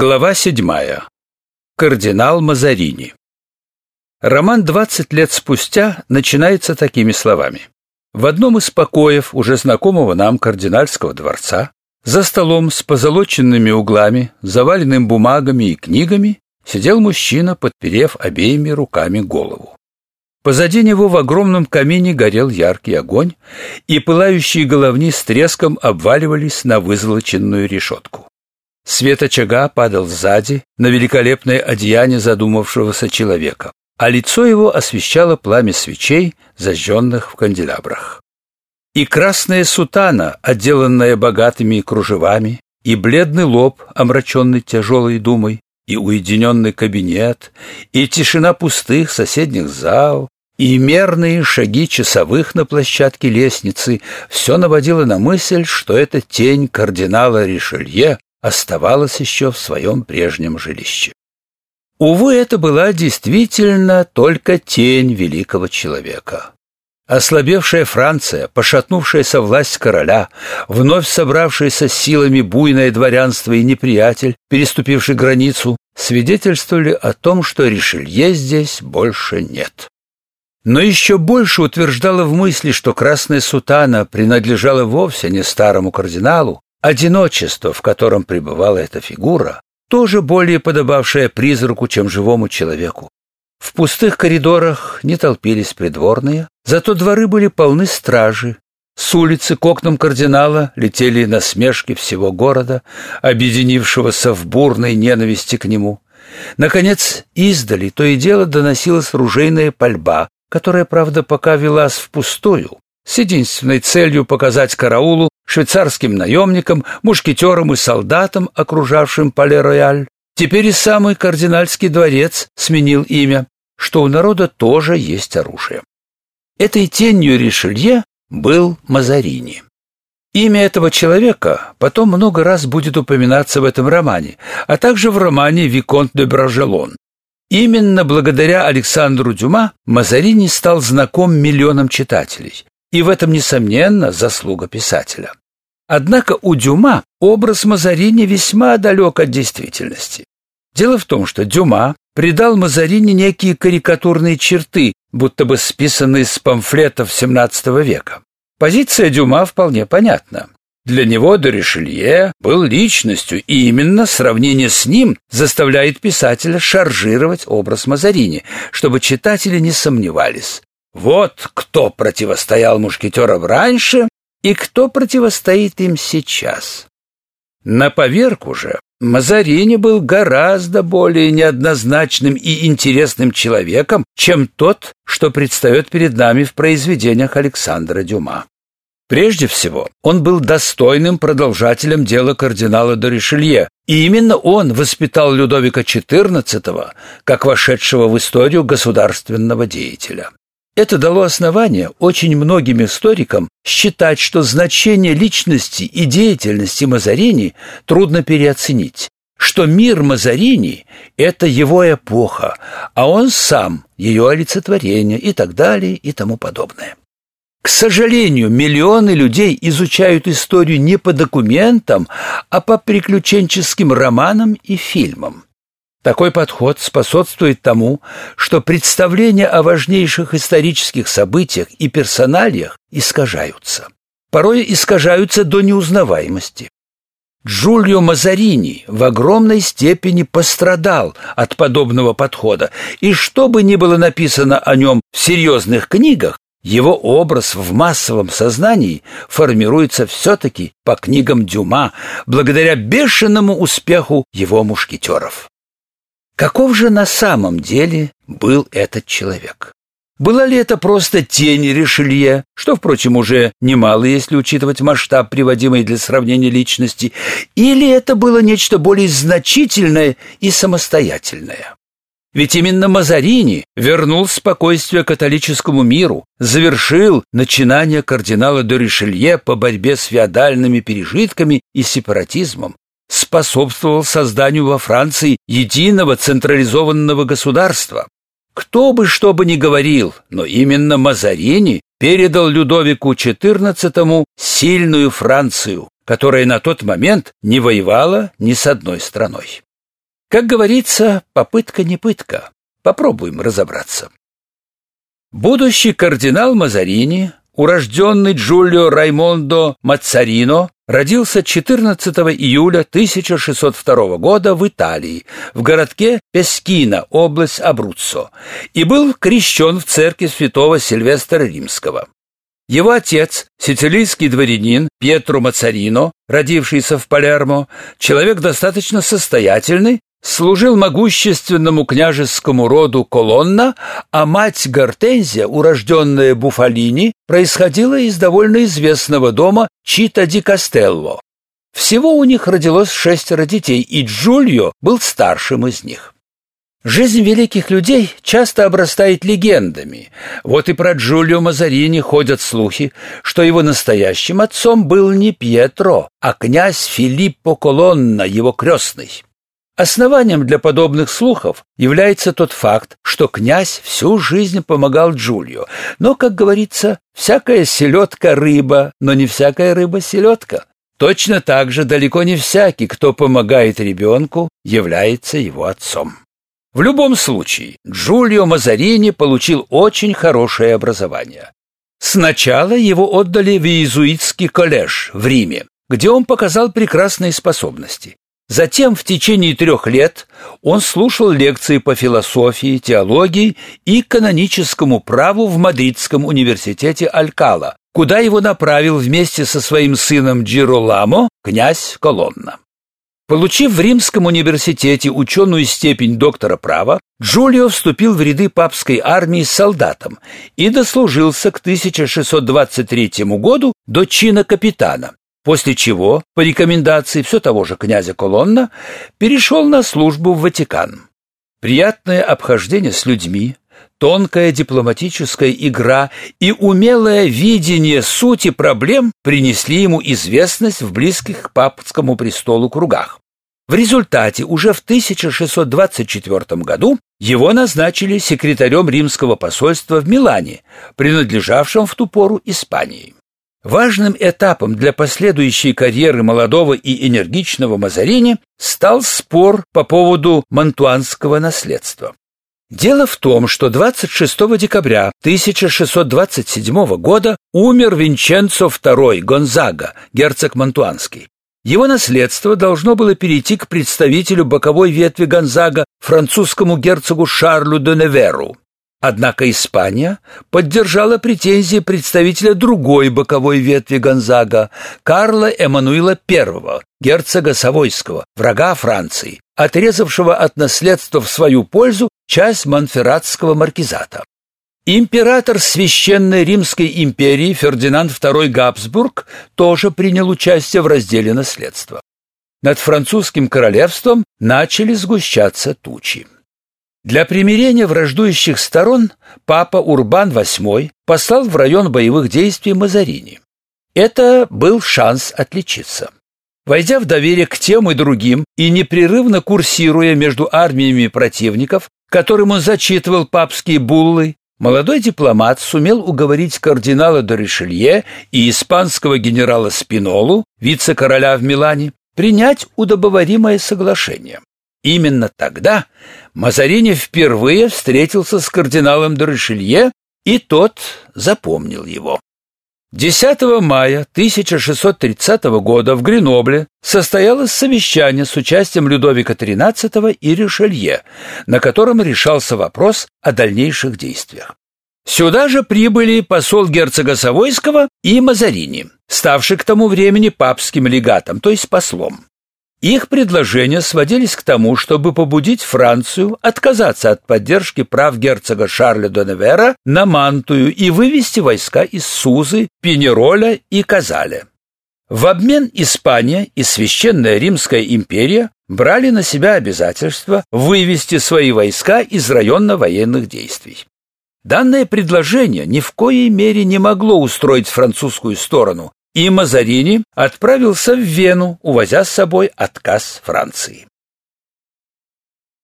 Глава седьмая. Кардинал Мазарини. Роман «20 лет спустя» начинается такими словами. В одном из покоев уже знакомого нам кардинальского дворца, за столом с позолоченными углами, заваленным бумагами и книгами, сидел мужчина, подперев обеими руками голову. Позади него в огромном камине горел яркий огонь, и пылающие головни с треском обваливались на вызолоченную решетку. Свет очага падал сзади на великолепное одеяние задумавшегося человека, а лицо его освещало пламя свечей, зажженных в канделябрах. И красная сутана, отделанная богатыми кружевами, и бледный лоб, омраченный тяжелой думой, и уединенный кабинет, и тишина пустых соседних зал, и мерные шаги часовых на площадке лестницы все наводило на мысль, что это тень кардинала Ришелье оставалась еще в своем прежнем жилище. Увы, это была действительно только тень великого человека. Ослабевшая Франция, пошатнувшаяся власть короля, вновь собравшаяся силами буйное дворянство и неприятель, переступивший границу, свидетельствовали о том, что Ришелье здесь больше нет. Но еще больше утверждало в мысли, что красная сутана принадлежала вовсе не старому кардиналу, Одиночество, в котором пребывала эта фигура, тоже более подобавшее призраку, чем живому человеку. В пустых коридорах не толпились придворные, зато дворы были полны стражи. С улицы к окнам кардинала летели насмешки всего города, объединившегося в бурной ненависти к нему. Наконец, издали то и дело доносилась ружейная пальба, которая, правда, пока велась впустую, с единственной целью показать караулу, швейцарским наемникам, мушкетерам и солдатам, окружавшим Пале-Рояль. Теперь и самый кардинальский дворец сменил имя, что у народа тоже есть оружие. Этой тенью Ришелье был Мазарини. Имя этого человека потом много раз будет упоминаться в этом романе, а также в романе «Виконт де Бражелон». Именно благодаря Александру Дюма Мазарини стал знаком миллионам читателей, и в этом, несомненно, заслуга писателя. Однако у Дюма образ Мазарини весьма далек от действительности. Дело в том, что Дюма придал Мазарини некие карикатурные черты, будто бы списанные с памфлетов XVII века. Позиция Дюма вполне понятна. Для него Доришелье был личностью, и именно сравнение с ним заставляет писателя шаржировать образ Мазарини, чтобы читатели не сомневались. Вот кто противостоял мушкетерам раньше и кто противостоит им сейчас. На поверку же Мазарини был гораздо более неоднозначным и интересным человеком, чем тот, что предстает перед нами в произведениях Александра Дюма. Прежде всего, он был достойным продолжателем дела кардинала де Ришелье, и именно он воспитал Людовика XIV как вошедшего в историю государственного деятеля. Это дало основание очень многим историкам считать, что значение личности и деятельности Мазарини трудно переоценить, что мир Мазарини – это его эпоха, а он сам – ее олицетворение и так далее и тому подобное. К сожалению, миллионы людей изучают историю не по документам, а по приключенческим романам и фильмам. Такой подход способствует тому, что представления о важнейших исторических событиях и персоналиях искажаются. Порой искажаются до неузнаваемости. Джульо Мазарини в огромной степени пострадал от подобного подхода, и что бы ни было написано о нем в серьезных книгах, его образ в массовом сознании формируется все-таки по книгам Дюма благодаря бешеному успеху его мушкетеров. Каков же на самом деле был этот человек? Была ли это просто тень Ришелье, что, впрочем, уже немало, если учитывать масштаб приводимой для сравнения личности, или это было нечто более значительное и самостоятельное? Ведь именно Мазарини вернул спокойствие католическому миру, завершил начинание кардинала де Ришелье по борьбе с феодальными пережитками и сепаратизмом, способствовал созданию во Франции единого централизованного государства. Кто бы что бы ни говорил, но именно Мазарини передал Людовику XIV сильную Францию, которая на тот момент не воевала ни с одной страной. Как говорится, попытка не пытка. Попробуем разобраться. Будущий кардинал Мазарини, урожденный Джулио Раймондо Мацарино, родился 14 июля 1602 года в Италии, в городке Пескино, область Абруццо, и был крещен в церкви святого Сильвестра Римского. Его отец, сицилийский дворянин Пьетро Мацарино, родившийся в Палермо, человек достаточно состоятельный, служил могущественному княжескому роду Колонна, а мать Гортензия, урожденная Буфалини, происходила из довольно известного дома Чита ди Кастелло. Всего у них родилось шестеро детей, и Джульо был старшим из них. Жизнь великих людей часто обрастает легендами. Вот и про Джулио Мазарини ходят слухи, что его настоящим отцом был не Пьетро, а князь Филиппо Колонна, его крестный. Основанием для подобных слухов является тот факт, что князь всю жизнь помогал Джулио. Но, как говорится, всякая селедка — рыба, но не всякая рыба — селедка. Точно так же далеко не всякий, кто помогает ребенку, является его отцом. В любом случае, Джулио Мазарини получил очень хорошее образование. Сначала его отдали в иезуитский коллеж в Риме, где он показал прекрасные способности. Затем в течение трех лет он слушал лекции по философии, теологии и каноническому праву в Мадридском университете Алькала, куда его направил вместе со своим сыном Джироламо князь Колонна. Получив в Римском университете ученую степень доктора права, Джулио вступил в ряды папской армии с солдатом и дослужился к 1623 году до чина капитана, после чего, по рекомендации все того же князя Колонна, перешел на службу в Ватикан. Приятное обхождение с людьми, тонкая дипломатическая игра и умелое видение сути проблем принесли ему известность в близких к папскому престолу кругах. В результате уже в 1624 году его назначили секретарем римского посольства в Милане, принадлежавшем в ту пору Испании. Важным этапом для последующей карьеры молодого и энергичного Мазарини стал спор по поводу мантуанского наследства. Дело в том, что 26 декабря 1627 года умер Винченцо II Гонзага, герцог Мантуанский. Его наследство должно было перейти к представителю боковой ветви Гонзага, французскому герцогу Шарлю де Неверу. Однако Испания поддержала претензии представителя другой боковой ветви Гонзага, Карла Эммануила I, герцога Савойского, врага Франции, отрезавшего от наследства в свою пользу часть Монферратского маркизата. Император Священной Римской империи Фердинанд II Габсбург тоже принял участие в разделе наследства. Над французским королевством начали сгущаться тучи. Для примирения враждующих сторон папа Урбан VIII послал в район боевых действий Мазарини. Это был шанс отличиться. Войдя в доверие к тем и другим и непрерывно курсируя между армиями противников, которым он зачитывал папские буллы, молодой дипломат сумел уговорить кардинала де Ришелье и испанского генерала Спинолу, вице-короля в Милане, принять удобоваримое соглашение. Именно тогда Мазарини впервые встретился с кардиналом де Ришелье, и тот запомнил его. 10 мая 1630 года в Гренобле состоялось совещание с участием Людовика XIII и Ришелье, на котором решался вопрос о дальнейших действиях. Сюда же прибыли посол герцога Савойского и Мазарини, ставший к тому времени папским легатом, то есть послом. Их предложения сводились к тому, чтобы побудить Францию отказаться от поддержки прав герцога Шарля де Невера на Мантую и вывести войска из Сузы, Пенероля и Казаля. В обмен Испания и Священная Римская империя брали на себя обязательство вывести свои войска из района военных действий. Данное предложение ни в коей мере не могло устроить французскую сторону, и Мазарини отправился в Вену, увозя с собой отказ Франции.